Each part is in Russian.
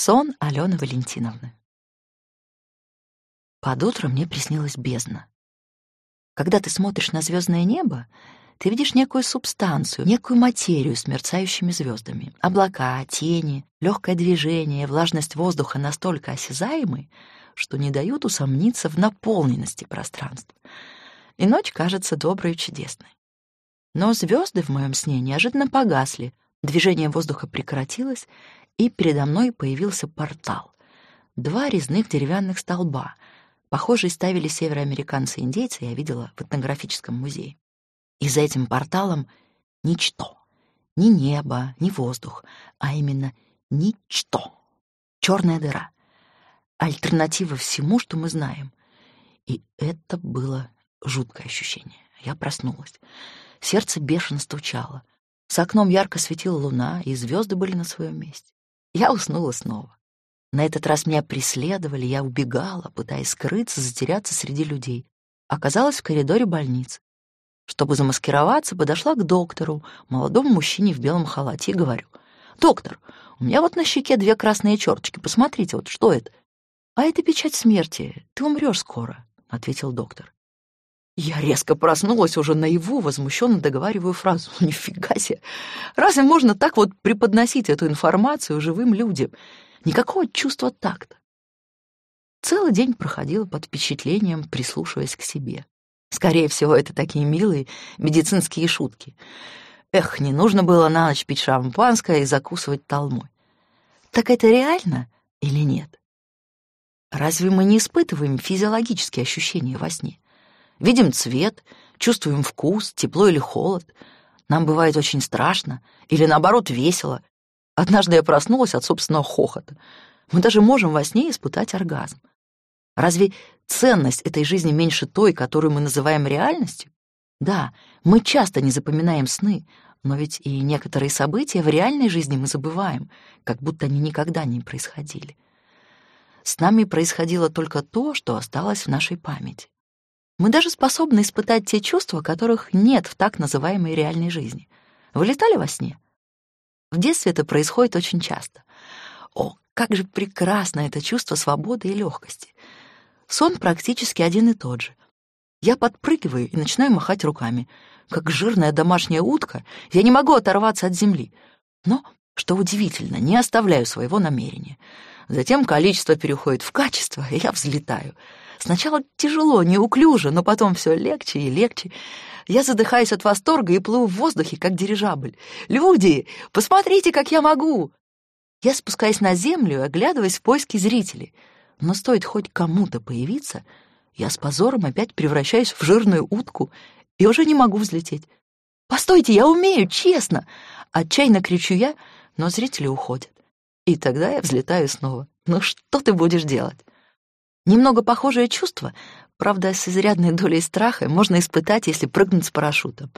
Сон Алены Валентиновны. Под утро мне приснилась бездна. Когда ты смотришь на звездное небо, ты видишь некую субстанцию, некую материю с мерцающими звездами. Облака, тени, легкое движение, влажность воздуха настолько осязаемы, что не дают усомниться в наполненности пространства. И ночь кажется доброй и чудесной. Но звезды в моем сне неожиданно погасли, движение воздуха прекратилось, и передо мной появился портал. Два резных деревянных столба. Похожие ставили североамериканцы-индейцы, я видела в этнографическом музее. И за этим порталом ничто. Ни небо, ни воздух, а именно ничто. Черная дыра. Альтернатива всему, что мы знаем. И это было жуткое ощущение. Я проснулась. Сердце бешено стучало. За окном ярко светила луна, и звезды были на своем месте. Я уснула снова. На этот раз меня преследовали, я убегала, пытаясь скрыться, затеряться среди людей. Оказалась в коридоре больницы. Чтобы замаскироваться, подошла к доктору, молодому мужчине в белом халате, и говорю, «Доктор, у меня вот на щеке две красные черточки, посмотрите, вот что это?» «А это печать смерти, ты умрешь скоро», — ответил доктор. Я резко проснулась уже наяву, возмущенно договариваю фразу. Нифига себе! Разве можно так вот преподносить эту информацию живым людям? Никакого чувства такта. Целый день проходила под впечатлением, прислушиваясь к себе. Скорее всего, это такие милые медицинские шутки. Эх, не нужно было на ночь пить шампанское и закусывать толмой. Так это реально или нет? Разве мы не испытываем физиологические ощущения во сне? Видим цвет, чувствуем вкус, тепло или холод. Нам бывает очень страшно или, наоборот, весело. Однажды я проснулась от собственного хохота. Мы даже можем во сне испытать оргазм. Разве ценность этой жизни меньше той, которую мы называем реальностью? Да, мы часто не запоминаем сны, но ведь и некоторые события в реальной жизни мы забываем, как будто они никогда не происходили. С нами происходило только то, что осталось в нашей памяти. Мы даже способны испытать те чувства, которых нет в так называемой реальной жизни. Вы летали во сне? В детстве это происходит очень часто. О, как же прекрасно это чувство свободы и легкости. Сон практически один и тот же. Я подпрыгиваю и начинаю махать руками. Как жирная домашняя утка, я не могу оторваться от земли. Но, что удивительно, не оставляю своего намерения. Затем количество переходит в качество, и я взлетаю — Сначала тяжело, неуклюже, но потом все легче и легче. Я задыхаюсь от восторга и плыву в воздухе, как дирижабль. «Люди, посмотрите, как я могу!» Я спускаюсь на землю, оглядываясь в поиске зрителей. Но стоит хоть кому-то появиться, я с позором опять превращаюсь в жирную утку и уже не могу взлететь. «Постойте, я умею, честно!» Отчаянно кричу я, но зрители уходят. И тогда я взлетаю снова. «Ну что ты будешь делать?» Немного похожее чувство, правда, с изрядной долей страха, можно испытать, если прыгнуть с парашютом.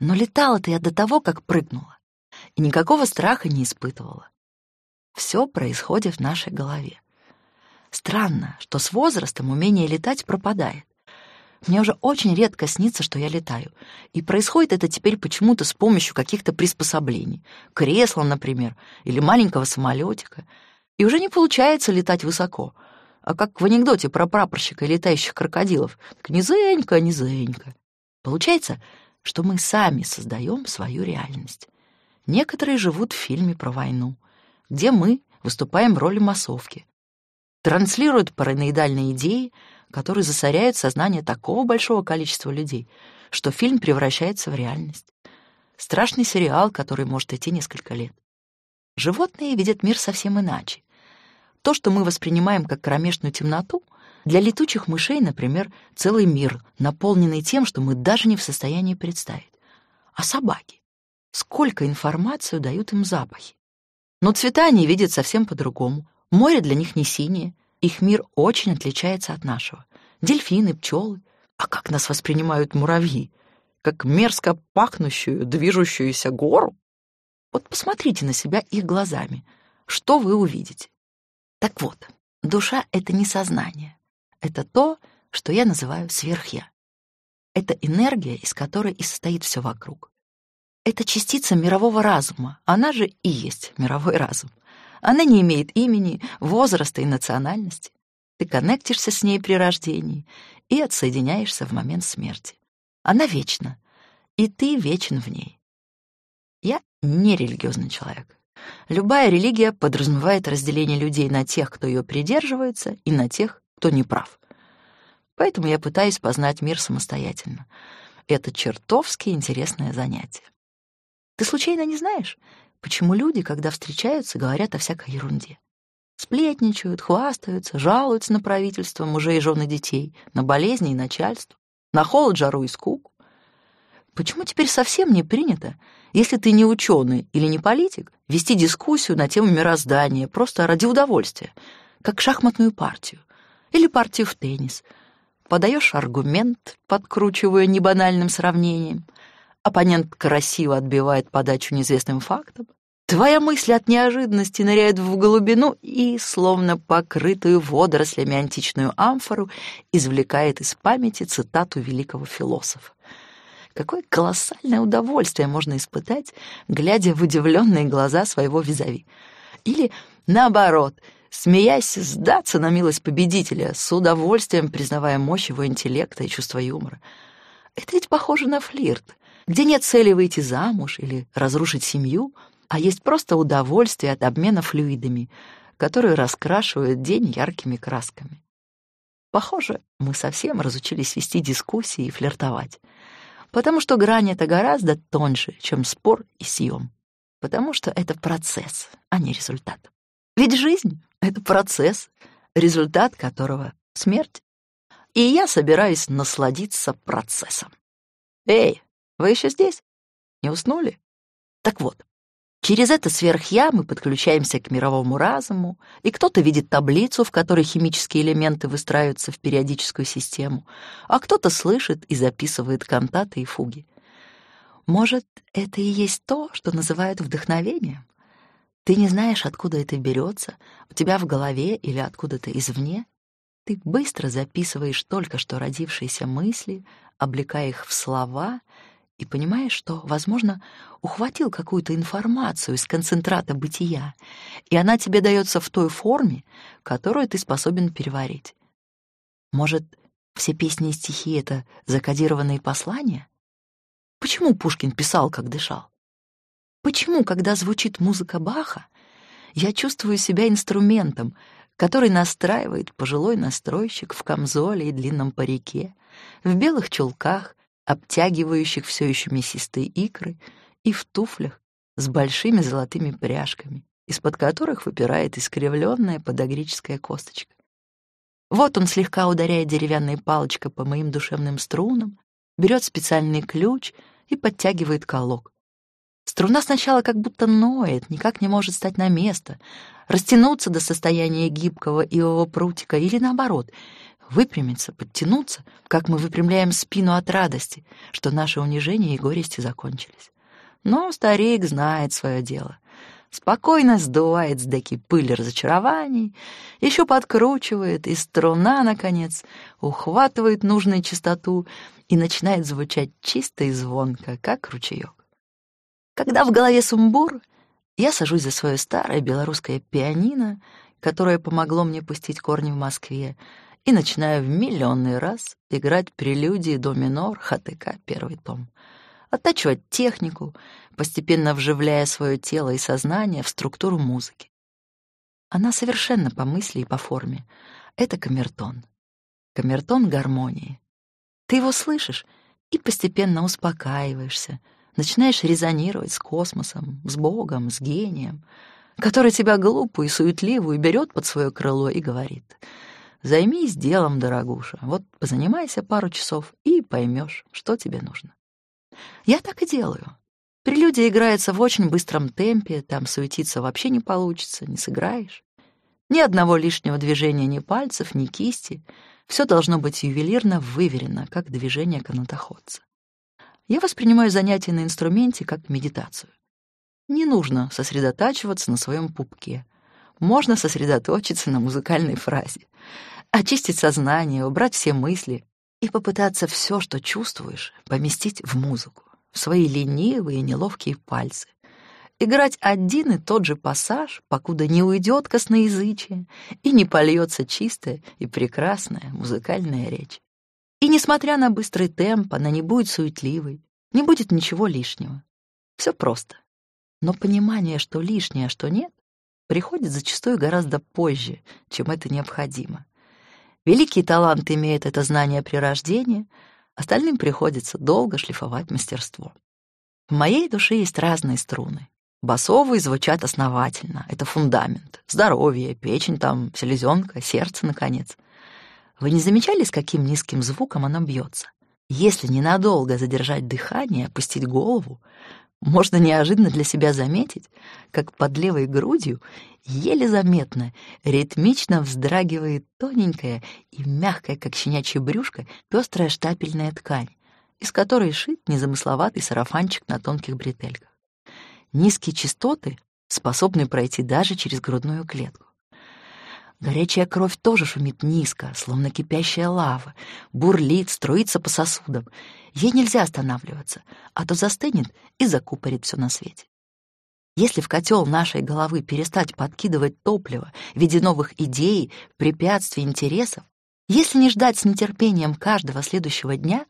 Но летала-то я до того, как прыгнула, и никакого страха не испытывала. Все происходит в нашей голове. Странно, что с возрастом умение летать пропадает. Мне уже очень редко снится, что я летаю. И происходит это теперь почему-то с помощью каких-то приспособлений. Кресла, например, или маленького самолетика. И уже не получается летать высоко — а как в анекдоте про прапорщика и летающих крокодилов. Так низенько. Получается, что мы сами создаем свою реальность. Некоторые живут в фильме про войну, где мы выступаем в роли массовки. Транслируют параноидальные идеи, которые засоряют сознание такого большого количества людей, что фильм превращается в реальность. Страшный сериал, который может идти несколько лет. Животные видят мир совсем иначе. То, что мы воспринимаем как кромешную темноту, для летучих мышей, например, целый мир, наполненный тем, что мы даже не в состоянии представить. А собаки? Сколько информации дают им запахи? Но цвета они видят совсем по-другому. Море для них не синее, их мир очень отличается от нашего. Дельфины, пчелы. А как нас воспринимают муравьи? Как мерзко пахнущую, движущуюся гору? Вот посмотрите на себя их глазами. Что вы увидите? Так вот, душа — это не сознание. Это то, что я называю сверхя. Это энергия, из которой и состоит все вокруг. Это частица мирового разума, она же и есть мировой разум. Она не имеет имени, возраста и национальности. Ты коннектишься с ней при рождении и отсоединяешься в момент смерти. Она вечна, и ты вечен в ней. Я не религиозный человек. Любая религия подразумевает разделение людей на тех, кто ее придерживается, и на тех, кто не прав. Поэтому я пытаюсь познать мир самостоятельно. Это чертовски интересное занятие. Ты случайно не знаешь, почему люди, когда встречаются, говорят о всякой ерунде? Сплетничают, хвастаются, жалуются на правительство, мужей, жены, детей, на болезни и начальство, на холод, жару и скуку. Почему теперь совсем не принято, если ты не ученый или не политик, вести дискуссию на тему мироздания просто ради удовольствия, как шахматную партию или партию в теннис? Подаешь аргумент, подкручивая небанальным сравнением, оппонент красиво отбивает подачу неизвестным фактом, Твоя мысль от неожиданности ныряет в глубину и, словно покрытую водорослями античную амфору, извлекает из памяти цитату великого философа. Какое колоссальное удовольствие можно испытать, глядя в удивленные глаза своего визави. Или, наоборот, смеясь, сдаться на милость победителя, с удовольствием признавая мощь его интеллекта и чувства юмора. Это ведь похоже на флирт, где нет цели выйти замуж или разрушить семью, а есть просто удовольствие от обмена флюидами, которые раскрашивают день яркими красками. Похоже, мы совсем разучились вести дискуссии и флиртовать потому что грань эта гораздо тоньше, чем спор и съем, потому что это процесс, а не результат. Ведь жизнь — это процесс, результат которого — смерть. И я собираюсь насладиться процессом. Эй, вы еще здесь? Не уснули? Так вот, Через это сверхя мы подключаемся к мировому разуму, и кто-то видит таблицу, в которой химические элементы выстраиваются в периодическую систему, а кто-то слышит и записывает кантаты и фуги. Может, это и есть то, что называют вдохновением? Ты не знаешь, откуда это берется, у тебя в голове или откуда-то извне. Ты быстро записываешь только что родившиеся мысли, облекая их в слова — и понимаешь, что, возможно, ухватил какую-то информацию из концентрата бытия, и она тебе дается в той форме, которую ты способен переварить. Может, все песни и стихи — это закодированные послания? Почему Пушкин писал, как дышал? Почему, когда звучит музыка Баха, я чувствую себя инструментом, который настраивает пожилой настройщик в камзоле и длинном парике, в белых чулках, обтягивающих все еще мясистые икры, и в туфлях с большими золотыми пряжками, из-под которых выпирает искривленная подогрическая косточка. Вот он слегка ударяет деревянной палочкой по моим душевным струнам, берет специальный ключ и подтягивает колок. Струна сначала как будто ноет, никак не может стать на место, растянуться до состояния гибкого ивового прутика или наоборот — выпрямиться, подтянуться, как мы выпрямляем спину от радости, что наши унижения и горести закончились. Но старик знает свое дело. Спокойно сдувает с деки пыль разочарований, еще подкручивает, и струна, наконец, ухватывает нужную частоту и начинает звучать чисто и звонко, как ручеек. Когда в голове сумбур, я сажусь за свое старое белорусское пианино, которое помогло мне пустить корни в Москве, и начинаю в миллионный раз играть прелюдии до минор ХТК первый том. Оттачивать технику, постепенно вживляя свое тело и сознание в структуру музыки. Она совершенно по мысли и по форме. Это камертон. Камертон гармонии. Ты его слышишь и постепенно успокаиваешься, начинаешь резонировать с космосом, с Богом, с гением, который тебя глупую и суетливую берет под свое крыло и говорит — Займись делом, дорогуша. Вот позанимайся пару часов и поймешь, что тебе нужно. Я так и делаю. Прелюдия играется в очень быстром темпе, там суетиться вообще не получится, не сыграешь. Ни одного лишнего движения ни пальцев, ни кисти. Все должно быть ювелирно выверено, как движение канатоходца. Я воспринимаю занятия на инструменте как медитацию. Не нужно сосредотачиваться на своем пупке. Можно сосредоточиться на музыкальной фразе очистить сознание, убрать все мысли и попытаться все, что чувствуешь, поместить в музыку, в свои ленивые неловкие пальцы. играть один и тот же пассаж, покуда не уйдет косноязычие и не польется чистая и прекрасная музыкальная речь. И несмотря на быстрый темп, она не будет суетливой, не будет ничего лишнего. Все просто. Но понимание, что лишнее, а что нет, приходит зачастую гораздо позже, чем это необходимо. Великий талант имеет это знание при рождении, остальным приходится долго шлифовать мастерство. В моей душе есть разные струны. Басовые звучат основательно, это фундамент. Здоровье, печень там, селезенка, сердце, наконец. Вы не замечали, с каким низким звуком оно бьется? Если ненадолго задержать дыхание, опустить голову, можно неожиданно для себя заметить, как под левой грудью еле заметно, ритмично вздрагивает тоненькая и мягкая, как щенячье брюшко, пестрая штапельная ткань, из которой шит незамысловатый сарафанчик на тонких бретельках. Низкие частоты способны пройти даже через грудную клетку. Горячая кровь тоже шумит низко, словно кипящая лава, бурлит, струится по сосудам. Ей нельзя останавливаться, а то застынет и закупорит все на свете. Если в котел нашей головы перестать подкидывать топливо в виде новых идей, препятствий, интересов, если не ждать с нетерпением каждого следующего дня,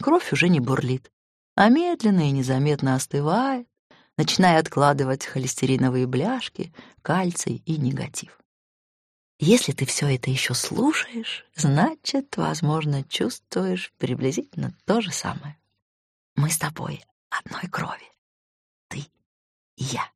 кровь уже не бурлит, а медленно и незаметно остывает, начиная откладывать холестериновые бляшки, кальций и негатив. Если ты все это еще слушаешь, значит, возможно, чувствуешь приблизительно то же самое. Мы с тобой одной крови. Ты и я.